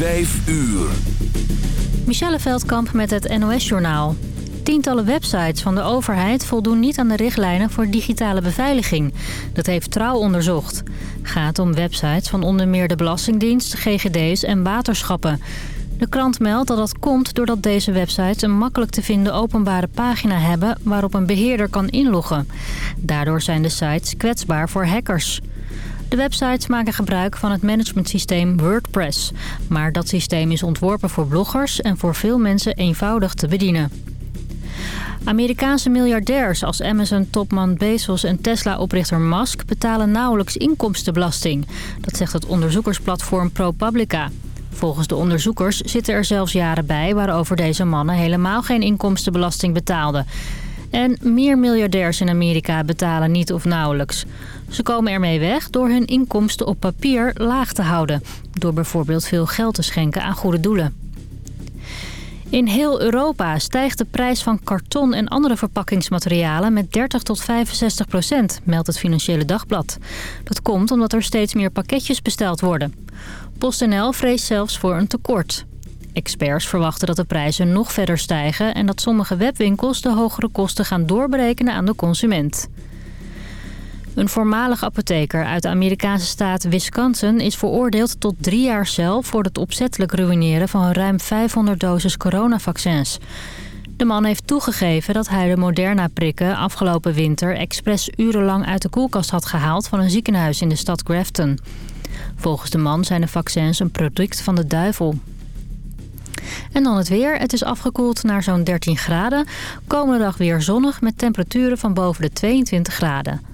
5 uur. Michelle Veldkamp met het NOS-journaal. Tientallen websites van de overheid voldoen niet aan de richtlijnen voor digitale beveiliging. Dat heeft Trouw onderzocht. Gaat om websites van onder meer de Belastingdienst, GGD's en waterschappen. De krant meldt dat dat komt doordat deze websites een makkelijk te vinden openbare pagina hebben... waarop een beheerder kan inloggen. Daardoor zijn de sites kwetsbaar voor hackers. De websites maken gebruik van het managementsysteem WordPress. Maar dat systeem is ontworpen voor bloggers en voor veel mensen eenvoudig te bedienen. Amerikaanse miljardairs als Amazon-topman Bezos en Tesla-oprichter Musk betalen nauwelijks inkomstenbelasting. Dat zegt het onderzoekersplatform ProPublica. Volgens de onderzoekers zitten er zelfs jaren bij waarover deze mannen helemaal geen inkomstenbelasting betaalden. En meer miljardairs in Amerika betalen niet of nauwelijks. Ze komen ermee weg door hun inkomsten op papier laag te houden. Door bijvoorbeeld veel geld te schenken aan goede doelen. In heel Europa stijgt de prijs van karton en andere verpakkingsmaterialen met 30 tot 65 procent, meldt het Financiële Dagblad. Dat komt omdat er steeds meer pakketjes besteld worden. PostNL vreest zelfs voor een tekort. Experts verwachten dat de prijzen nog verder stijgen... en dat sommige webwinkels de hogere kosten gaan doorberekenen aan de consument. Een voormalig apotheker uit de Amerikaanse staat Wisconsin... is veroordeeld tot drie jaar cel voor het opzettelijk ruïneren... van ruim 500 doses coronavaccins. De man heeft toegegeven dat hij de Moderna-prikken afgelopen winter... expres urenlang uit de koelkast had gehaald van een ziekenhuis in de stad Grafton. Volgens de man zijn de vaccins een product van de duivel. En dan het weer. Het is afgekoeld naar zo'n 13 graden. Komende dag weer zonnig met temperaturen van boven de 22 graden.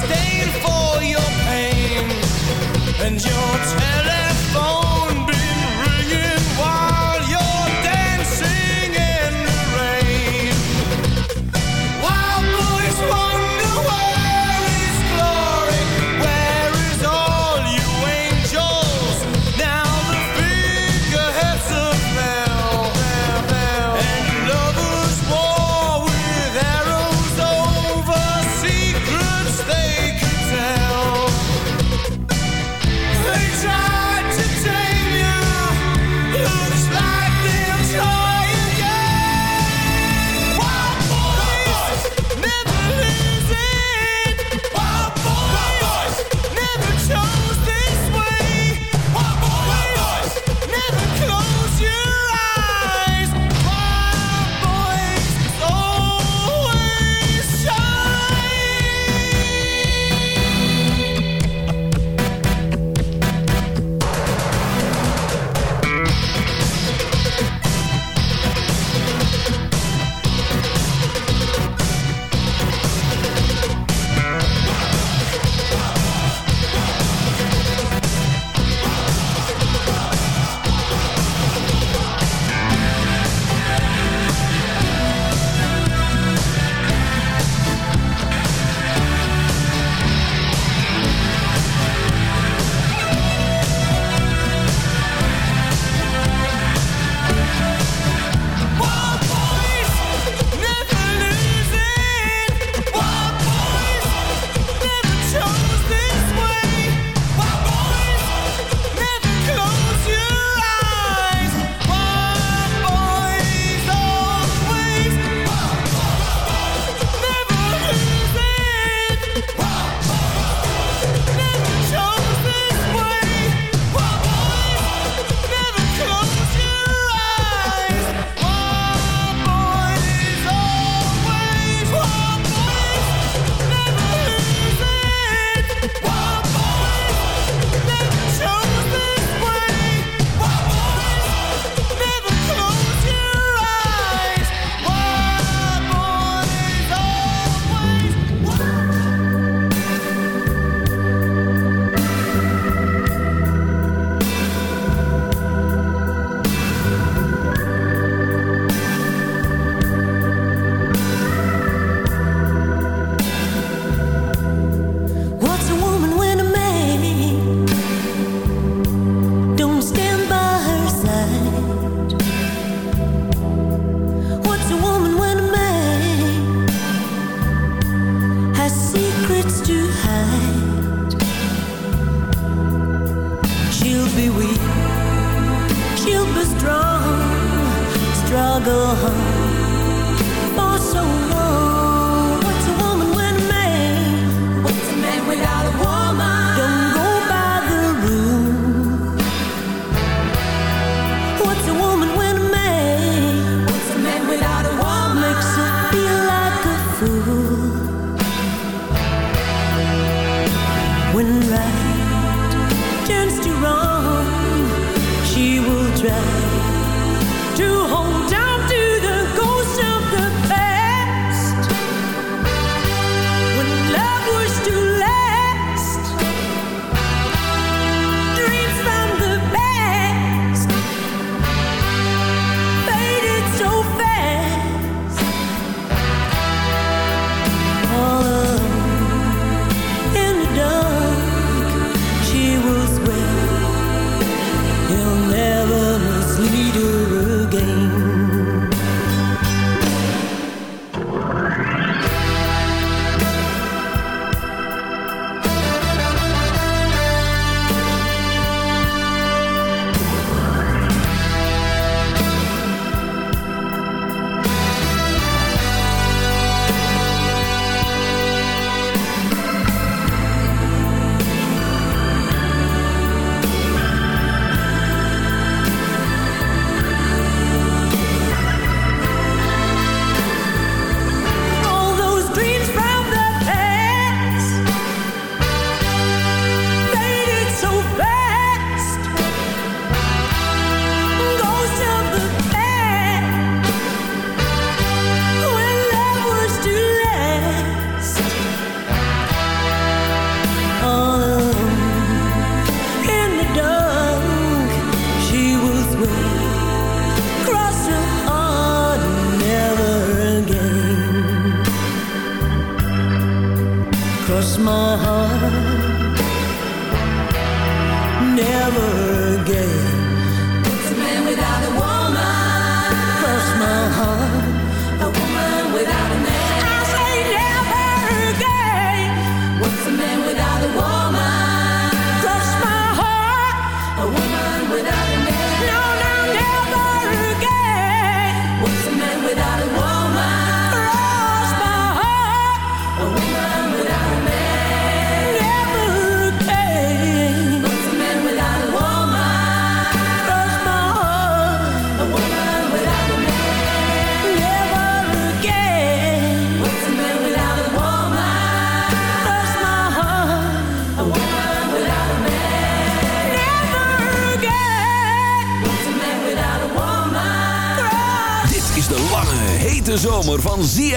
disdain for your pain and your terror.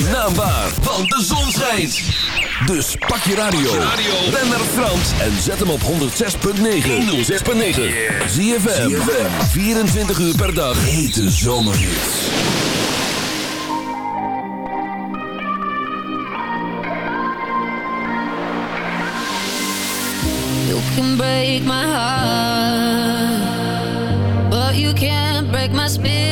zijn naam waar, want de zon schijnt. Dus pak je radio, ben naar Frans en zet hem op 106.9. 106.9. Zie je 24 uur per dag. Hete zomerhits. You can break my heart, but you can't break my spirit.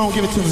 On, give it to me.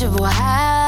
Of high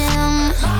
Him.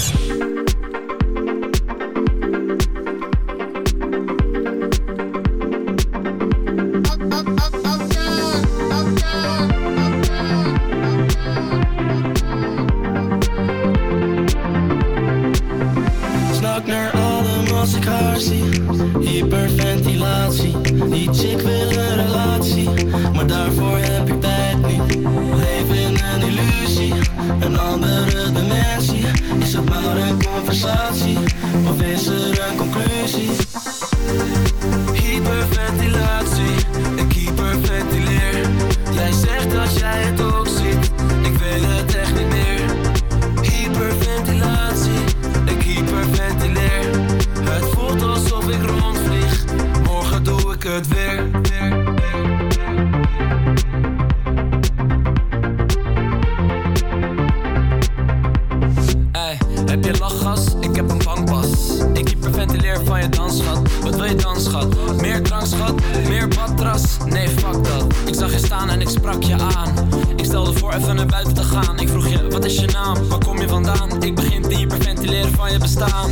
van je bestaan.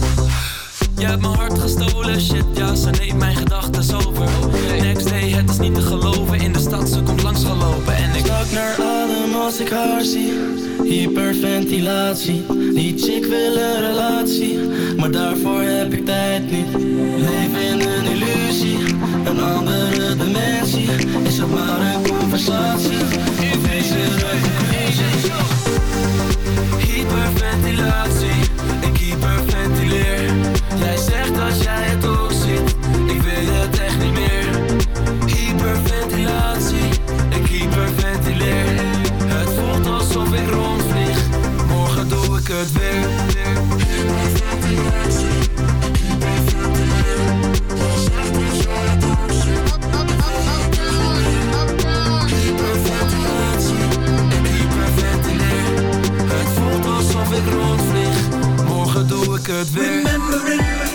Je hebt mijn hart gestolen, shit ja, ze neemt mijn gedachten over. Next day, het is niet te geloven, in de stad ze komt langs gelopen. En ik snak naar adem als ik haar zie, hyperventilatie Niet chick wil een relatie, maar daarvoor heb ik tijd niet. Leef in een illusie, een andere dimensie. Is het maar een conversatie, in deze Hyperventilatie. als jij het ook ziet. Ik weet het echt niet meer. Hyperventilatie, ik hyperventileer. Het voelt alsof ik rondvlieg. Morgen doe ik het weer. Hyperventilatie, ik hyperventileer. Het voelt alsof ik rondvlieg. Morgen doe ik het weer.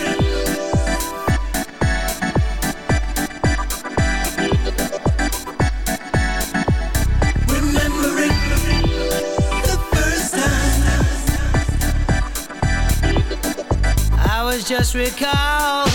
recall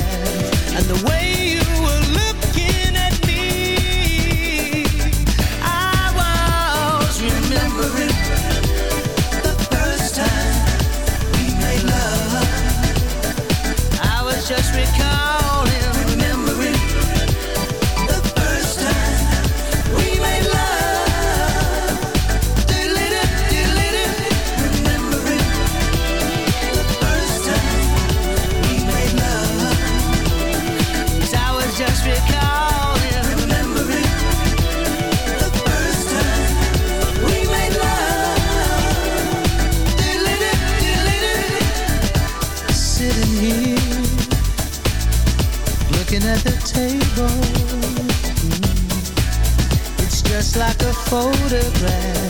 photograph.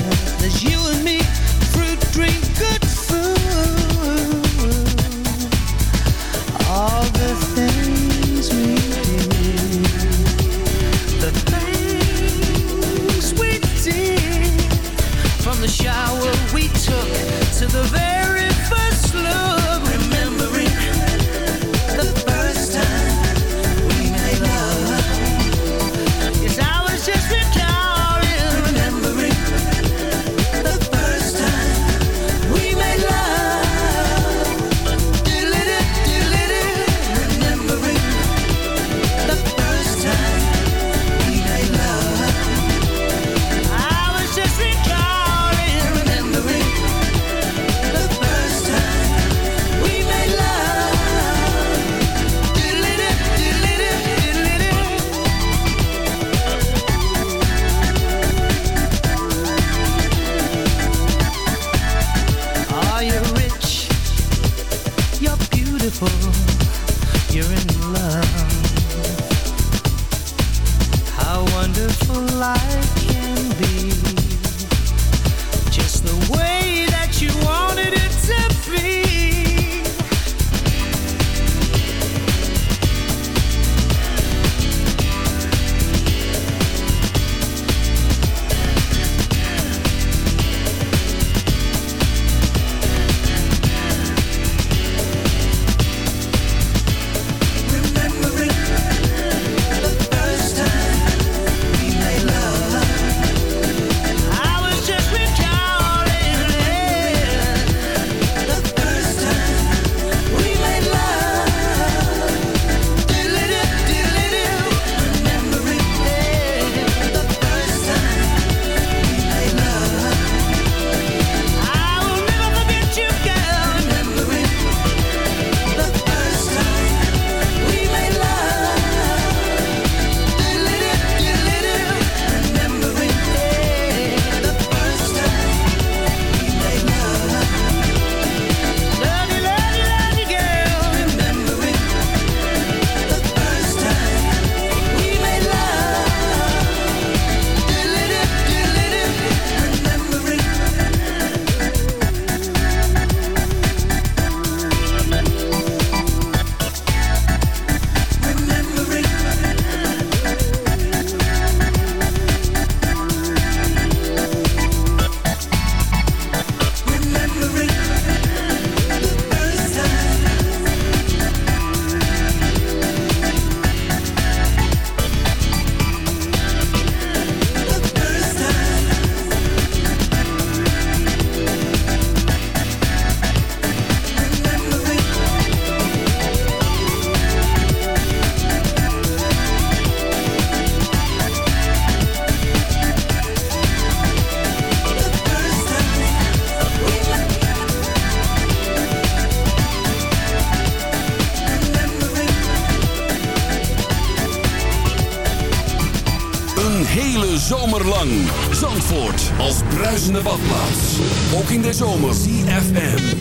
in de zomer. CFM.